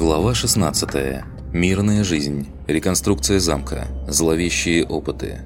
Глава 16. Мирная жизнь. Реконструкция замка. Зловещие опыты.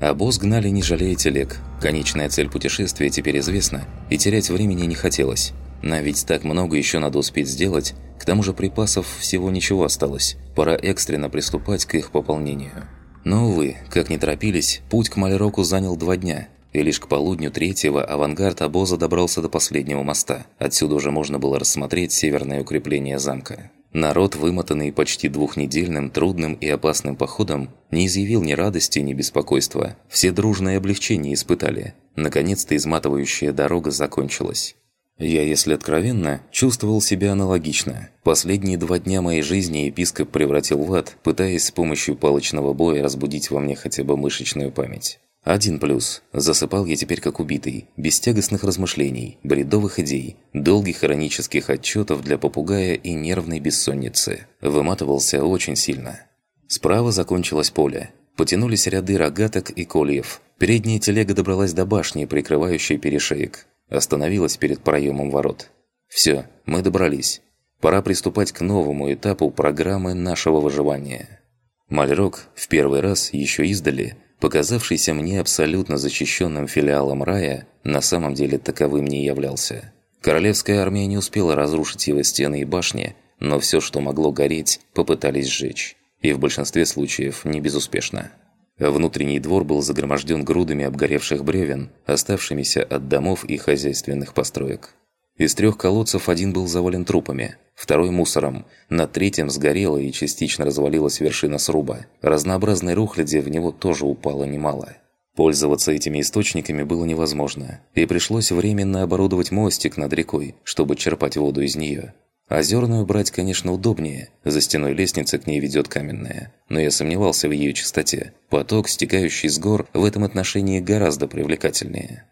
Обоз гнали не жалея телег. Конечная цель путешествия теперь известна, и терять времени не хотелось. Нам ведь так много еще надо успеть сделать, к тому же припасов всего ничего осталось. Пора экстренно приступать к их пополнению. Но, увы, как не торопились, путь к Мальроку занял два дня, и лишь к полудню третьего авангард обоза добрался до последнего моста. Отсюда уже можно было рассмотреть северное укрепление замка. Народ, вымотанный почти двухнедельным трудным и опасным походом, не изъявил ни радости, ни беспокойства. Все дружное облегчение испытали. Наконец-то изматывающая дорога закончилась. Я, если откровенно, чувствовал себя аналогично. Последние два дня моей жизни епископ превратил в ад, пытаясь с помощью палочного боя разбудить во мне хотя бы мышечную память. Один плюс. Засыпал я теперь как убитый, без тягостных размышлений, бредовых идей, долгих хронических отчетов для попугая и нервной бессонницы. Выматывался очень сильно. Справа закончилось поле. Потянулись ряды рогаток и кольев. Передняя телега добралась до башни, прикрывающей перешеек. Остановилась перед проемом ворот. Все, мы добрались. Пора приступать к новому этапу программы нашего выживания. Мальрок в первый раз еще издали, показавшийся мне абсолютно защищенным филиалом рая, на самом деле таковым не являлся. Королевская армия не успела разрушить его стены и башни, но все, что могло гореть, попытались сжечь. И в большинстве случаев не безуспешно. Внутренний двор был загроможден грудами обгоревших бревен, оставшимися от домов и хозяйственных построек. Из трех колодцев один был завален трупами, второй – мусором, на третьем сгорела и частично развалилась вершина сруба. Разнообразной рухляди в него тоже упало немало. Пользоваться этими источниками было невозможно, и пришлось временно оборудовать мостик над рекой, чтобы черпать воду из нее. Озерную брать, конечно, удобнее, за стеной лестницы к ней ведет каменная, но я сомневался в ее чистоте. Поток, стекающий с гор, в этом отношении гораздо привлекательнее.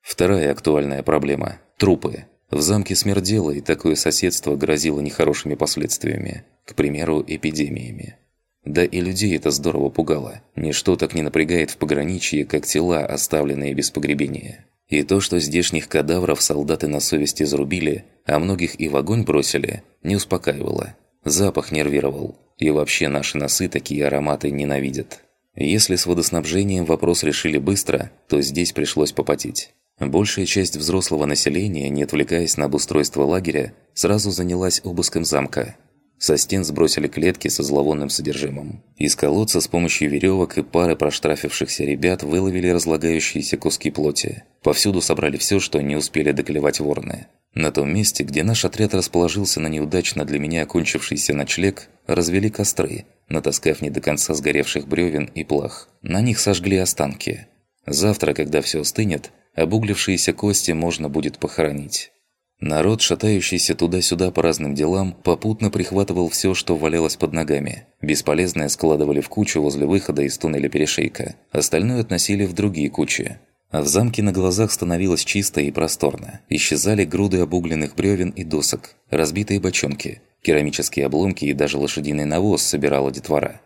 Вторая актуальная проблема – трупы. В замке смердело, и такое соседство грозило нехорошими последствиями, к примеру, эпидемиями. Да и людей это здорово пугало. Ничто так не напрягает в пограничье, как тела, оставленные без погребения. И то, что здешних кадавров солдаты на совести зарубили, а многих и в огонь бросили, не успокаивало. Запах нервировал. И вообще наши носы такие ароматы ненавидят. Если с водоснабжением вопрос решили быстро, то здесь пришлось попотеть. Большая часть взрослого населения, не отвлекаясь на обустройство лагеря, сразу занялась обыском замка – со стен сбросили клетки со зловонным содержимым. Из колодца с помощью веревок и пары проштрафившихся ребят выловили разлагающиеся куски плоти. Повсюду собрали все, что не успели доклевать вороны. На том месте, где наш отряд расположился на неудачно для меня окончившийся ночлег, развели костры, натаскав не до конца сгоревших бревен и плах. На них сожгли останки. Завтра, когда все остынет, обуглившиеся кости можно будет похоронить. Народ, шатающийся туда-сюда по разным делам, попутно прихватывал все, что валялось под ногами. Бесполезное складывали в кучу возле выхода из туннеля перешейка. Остальное относили в другие кучи. А в замке на глазах становилось чисто и просторно. Исчезали груды обугленных бревен и досок, разбитые бочонки, керамические обломки и даже лошадиный навоз собирала детвора.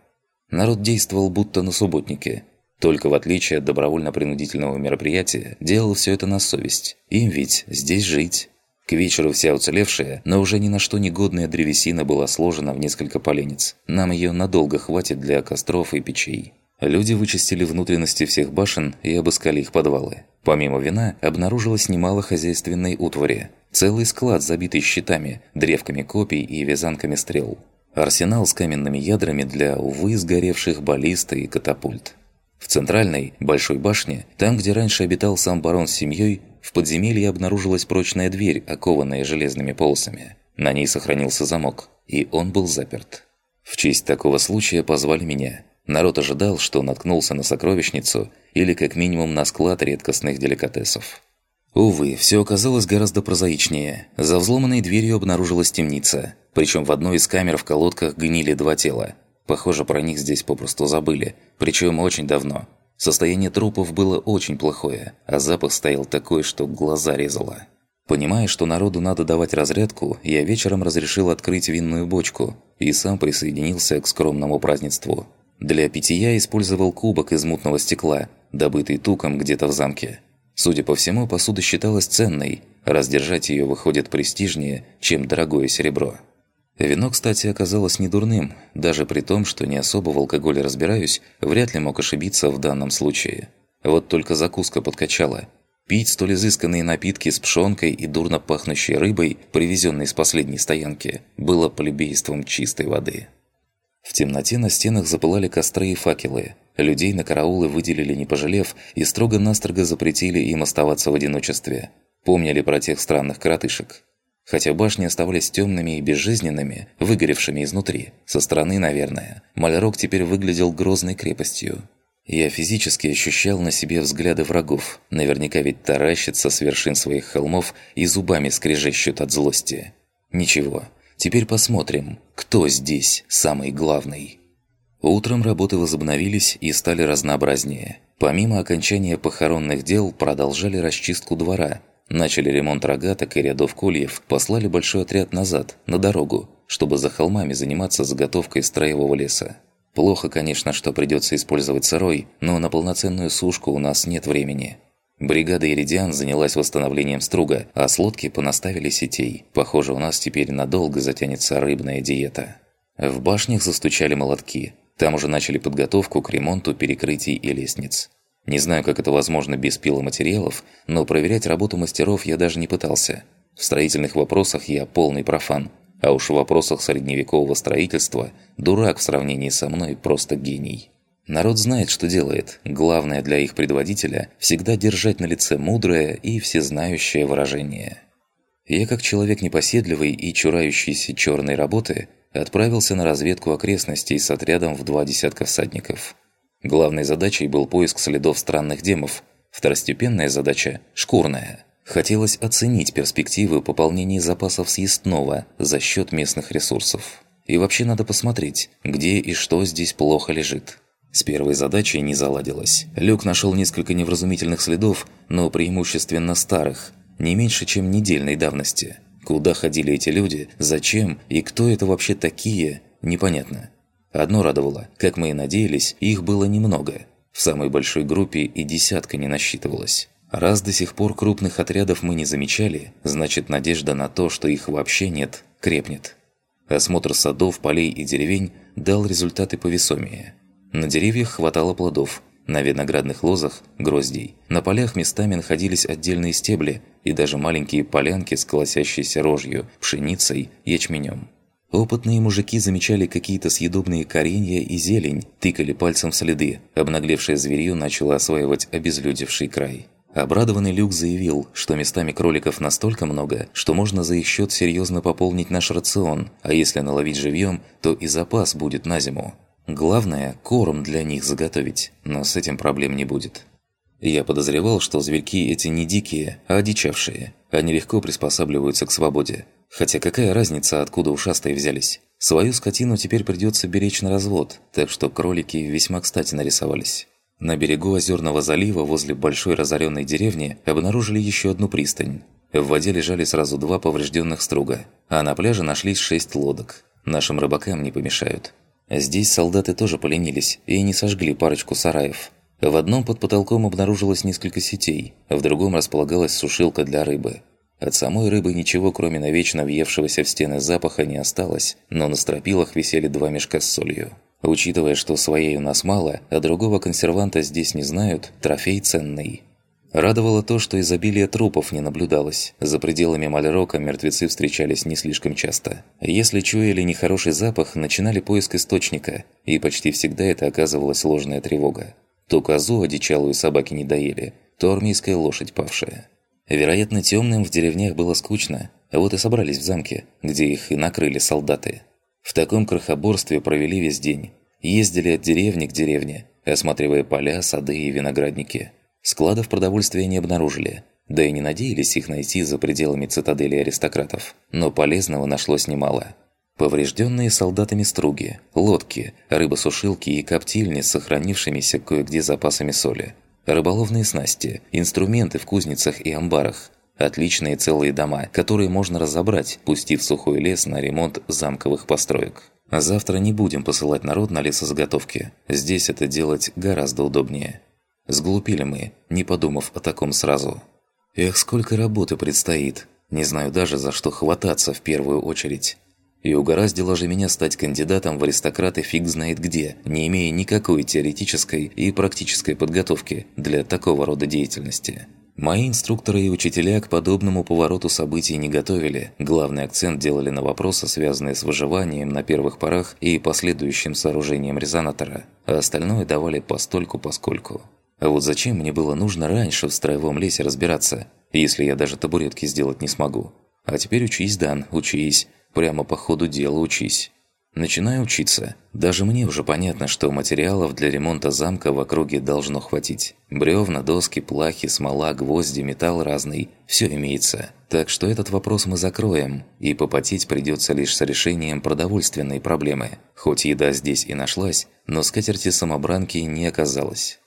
Народ действовал будто на субботнике. Только в отличие от добровольно-принудительного мероприятия, делал все это на совесть. Им ведь здесь жить. К вечеру вся уцелевшая, но уже ни на что негодная древесина была сложена в несколько поленец. Нам ее надолго хватит для костров и печей. Люди вычистили внутренности всех башен и обыскали их подвалы. Помимо вина, обнаружилось немало хозяйственной утвари. Целый склад, забитый щитами, древками копий и вязанками стрел. Арсенал с каменными ядрами для, увы, сгоревших баллист и катапульт. В центральной, большой башне, там, где раньше обитал сам барон с семьей, в подземелье обнаружилась прочная дверь, окованная железными полосами. На ней сохранился замок, и он был заперт. В честь такого случая позвали меня. Народ ожидал, что наткнулся на сокровищницу или как минимум на склад редкостных деликатесов. Увы, все оказалось гораздо прозаичнее. За взломанной дверью обнаружилась темница. Причем в одной из камер в колодках гнили два тела. Похоже, про них здесь попросту забыли. Причем очень давно. Состояние трупов было очень плохое, а запах стоял такой, что глаза резало. Понимая, что народу надо давать разрядку, я вечером разрешил открыть винную бочку и сам присоединился к скромному празднеству. Для питья использовал кубок из мутного стекла, добытый туком где-то в замке. Судя по всему, посуда считалась ценной, раз держать ее выходит престижнее, чем дорогое серебро. Вино, кстати, оказалось недурным, даже при том, что не особо в алкоголе разбираюсь, вряд ли мог ошибиться в данном случае. Вот только закуска подкачала. Пить столь изысканные напитки с пшенкой и дурно пахнущей рыбой, привезенной с последней стоянки, было полюбейством чистой воды. В темноте на стенах запылали костры и факелы. Людей на караулы выделили не пожалев и строго-настрого запретили им оставаться в одиночестве. Помнили про тех странных коротышек. Хотя башни оставались темными и безжизненными, выгоревшими изнутри. Со стороны, наверное, Малярок теперь выглядел грозной крепостью. Я физически ощущал на себе взгляды врагов, наверняка ведь таращатся с вершин своих холмов и зубами скрежещут от злости. Ничего, теперь посмотрим, кто здесь самый главный. Утром работы возобновились и стали разнообразнее. Помимо окончания похоронных дел продолжали расчистку двора – Начали ремонт рогаток и рядов кольев, послали большой отряд назад, на дорогу, чтобы за холмами заниматься заготовкой строевого леса. Плохо, конечно, что придется использовать сырой, но на полноценную сушку у нас нет времени. Бригада «Иридиан» занялась восстановлением струга, а с лодки понаставили сетей. Похоже, у нас теперь надолго затянется рыбная диета. В башнях застучали молотки. Там уже начали подготовку к ремонту перекрытий и лестниц. Не знаю, как это возможно без пиломатериалов, но проверять работу мастеров я даже не пытался. В строительных вопросах я полный профан, а уж в вопросах средневекового строительства дурак в сравнении со мной просто гений. Народ знает, что делает. Главное для их предводителя – всегда держать на лице мудрое и всезнающее выражение. Я, как человек непоседливый и чурающийся черной работы, отправился на разведку окрестностей с отрядом в два десятка всадников – Главной задачей был поиск следов странных демов. Второстепенная задача – шкурная. Хотелось оценить перспективы пополнения запасов съестного за счет местных ресурсов. И вообще надо посмотреть, где и что здесь плохо лежит. С первой задачей не заладилось. Люк нашел несколько невразумительных следов, но преимущественно старых, не меньше, чем недельной давности. Куда ходили эти люди, зачем и кто это вообще такие, непонятно. Одно радовало, как мы и надеялись, их было немного. В самой большой группе и десятка не насчитывалось. Раз до сих пор крупных отрядов мы не замечали, значит надежда на то, что их вообще нет, крепнет. Осмотр садов, полей и деревень дал результаты повесомее. На деревьях хватало плодов, на виноградных лозах – гроздей. На полях местами находились отдельные стебли и даже маленькие полянки с колосящейся рожью, пшеницей, ячменем. Опытные мужики замечали какие-то съедобные коренья и зелень, тыкали пальцем в следы. Обнаглевшее зверье начало осваивать обезлюдевший край. Обрадованный Люк заявил, что местами кроликов настолько много, что можно за их счет серьезно пополнить наш рацион, а если наловить живьем, то и запас будет на зиму. Главное – корм для них заготовить, но с этим проблем не будет. Я подозревал, что зверьки эти не дикие, а одичавшие. Они легко приспосабливаются к свободе. Хотя какая разница, откуда ушастые взялись? Свою скотину теперь придется беречь на развод, так что кролики весьма кстати нарисовались. На берегу Озерного залива возле большой разоренной деревни обнаружили еще одну пристань. В воде лежали сразу два поврежденных струга, а на пляже нашлись шесть лодок. Нашим рыбакам не помешают. Здесь солдаты тоже поленились и не сожгли парочку сараев. В одном под потолком обнаружилось несколько сетей, в другом располагалась сушилка для рыбы – от самой рыбы ничего, кроме навечно въевшегося в стены запаха, не осталось, но на стропилах висели два мешка с солью. Учитывая, что своей у нас мало, а другого консерванта здесь не знают, трофей ценный. Радовало то, что изобилие трупов не наблюдалось. За пределами Мальрока мертвецы встречались не слишком часто. Если чуяли нехороший запах, начинали поиск источника, и почти всегда это оказывалась ложная тревога. То козу одичалую собаки не доели, то армейская лошадь павшая. Вероятно, темным в деревнях было скучно, а вот и собрались в замке, где их и накрыли солдаты. В таком крохоборстве провели весь день. Ездили от деревни к деревне, осматривая поля, сады и виноградники. Складов продовольствия не обнаружили, да и не надеялись их найти за пределами цитадели аристократов. Но полезного нашлось немало. Поврежденные солдатами струги, лодки, рыбосушилки и коптильни с сохранившимися кое-где запасами соли – Рыболовные снасти, инструменты в кузницах и амбарах. Отличные целые дома, которые можно разобрать, пустив сухой лес на ремонт замковых построек. Завтра не будем посылать народ на лесозаготовки. Здесь это делать гораздо удобнее. Сглупили мы, не подумав о таком сразу. Эх, сколько работы предстоит. Не знаю даже, за что хвататься в первую очередь. И угораздило же меня стать кандидатом в аристократы фиг знает где, не имея никакой теоретической и практической подготовки для такого рода деятельности. Мои инструкторы и учителя к подобному повороту событий не готовили. Главный акцент делали на вопросы, связанные с выживанием на первых порах и последующим сооружением резонатора, а остальное давали постольку-поскольку. А вот зачем мне было нужно раньше в строевом лесе разбираться, если я даже табуретки сделать не смогу? А теперь учись, Дан, учись. Прямо по ходу дела учись. Начинаю учиться. Даже мне уже понятно, что материалов для ремонта замка в округе должно хватить. Бревна, доски, плахи, смола, гвозди, металл разный – все имеется. Так что этот вопрос мы закроем, и попотеть придется лишь с решением продовольственной проблемы. Хоть еда здесь и нашлась, но скатерти-самобранки не оказалось.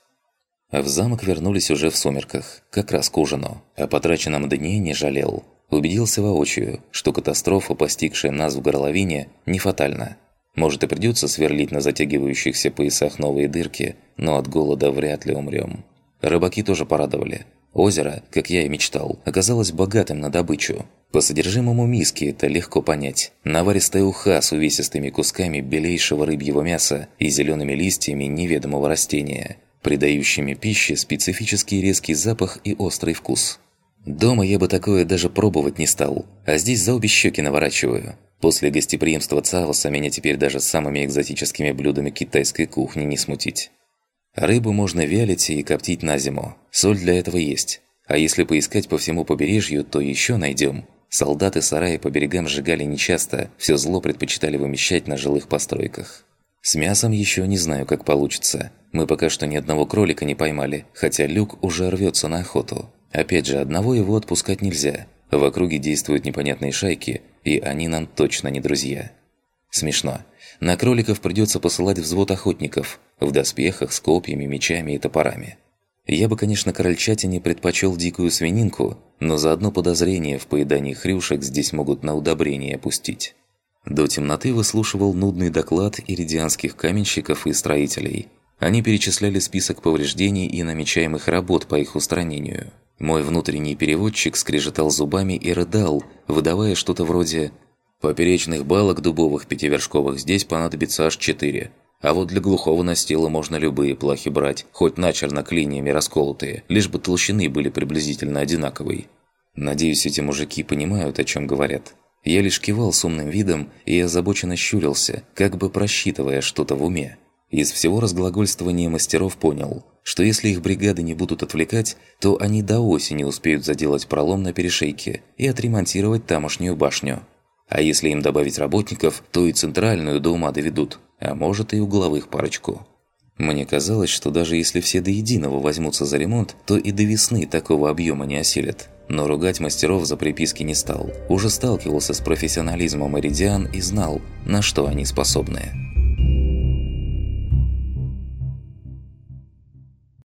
В замок вернулись уже в сумерках, как раз к ужину. О потраченном дне не жалел. Убедился воочию, что катастрофа, постигшая нас в горловине, не фатальна. Может и придется сверлить на затягивающихся поясах новые дырки, но от голода вряд ли умрем. Рыбаки тоже порадовали. Озеро, как я и мечтал, оказалось богатым на добычу. По содержимому миски это легко понять. Наваристая уха с увесистыми кусками белейшего рыбьего мяса и зелеными листьями неведомого растения, придающими пище специфический резкий запах и острый вкус. Дома я бы такое даже пробовать не стал, а здесь за обе щеки наворачиваю. После гостеприимства Цавоса меня теперь даже самыми экзотическими блюдами китайской кухни не смутить. Рыбу можно вялить и коптить на зиму. Соль для этого есть. А если поискать по всему побережью, то еще найдем. Солдаты сараи по берегам сжигали нечасто, все зло предпочитали вымещать на жилых постройках. С мясом еще не знаю, как получится. Мы пока что ни одного кролика не поймали, хотя люк уже рвется на охоту. Опять же, одного его отпускать нельзя. В округе действуют непонятные шайки, и они нам точно не друзья. Смешно. На кроликов придется посылать взвод охотников, в доспехах, с копьями, мечами и топорами. Я бы, конечно, крольчатине предпочел дикую свининку, но за одно подозрение в поедании хрюшек здесь могут на удобрение опустить. До темноты выслушивал нудный доклад иридианских каменщиков и строителей. Они перечисляли список повреждений и намечаемых работ по их устранению – мой внутренний переводчик скрежетал зубами и рыдал, выдавая что-то вроде «Поперечных балок дубовых пятивершковых здесь понадобится аж четыре, а вот для глухого настила можно любые плахи брать, хоть начерно клиниями расколотые, лишь бы толщины были приблизительно одинаковой». Надеюсь, эти мужики понимают, о чем говорят. Я лишь кивал с умным видом и озабоченно щурился, как бы просчитывая что-то в уме. Из всего разглагольствования мастеров понял – что если их бригады не будут отвлекать, то они до осени успеют заделать пролом на перешейке и отремонтировать тамошнюю башню. А если им добавить работников, то и центральную до ума доведут, а может и угловых парочку. Мне казалось, что даже если все до единого возьмутся за ремонт, то и до весны такого объема не осилят. Но ругать мастеров за приписки не стал. Уже сталкивался с профессионализмом Эридиан и знал, на что они способны.